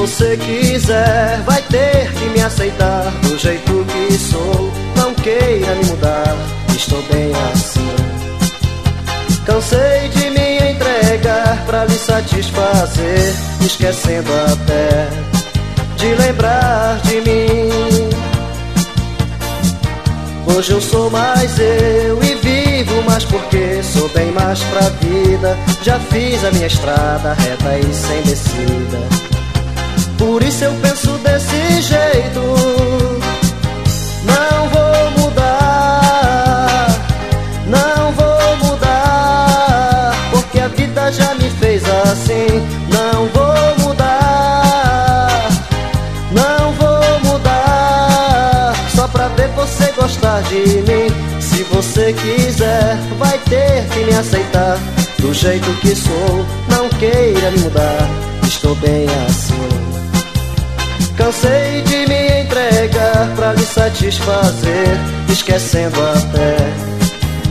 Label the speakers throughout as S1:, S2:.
S1: você quiser, vai ter que me aceitar do jeito que sou. Não queira me mudar, estou bem assim. Cansei de me entregar pra lhe satisfazer, esquecendo até de lembrar de mim. Hoje eu sou mais eu e vivo mais porque sou bem mais pra vida. Já fiz a minha estrada reta e sem descida. Por isso eu penso desse jeito. Não vou mudar, não vou mudar, porque a vida já me fez assim. Não vou mudar, não vou mudar, só pra ver você gostar de mim. Se você quiser, vai ter que me aceitar do jeito que sou. Não queira me mudar, estou bem assim. Cansei de me entregar pra lhe satisfazer, esquecendo até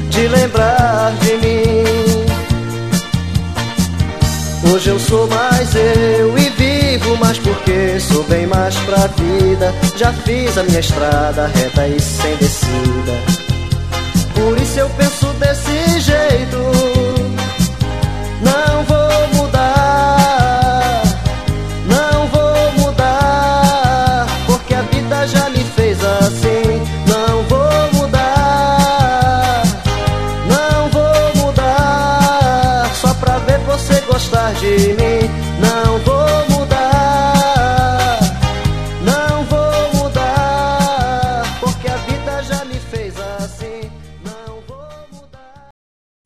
S1: de lembrar de mim. Hoje eu sou mais eu e vivo mais porque sou bem mais pra vida. Já fiz a minha estrada reta e sem descida. Por isso eu penso desse. de mim. Não vou mudar, não vou mudar, porque a vida já me fez assim.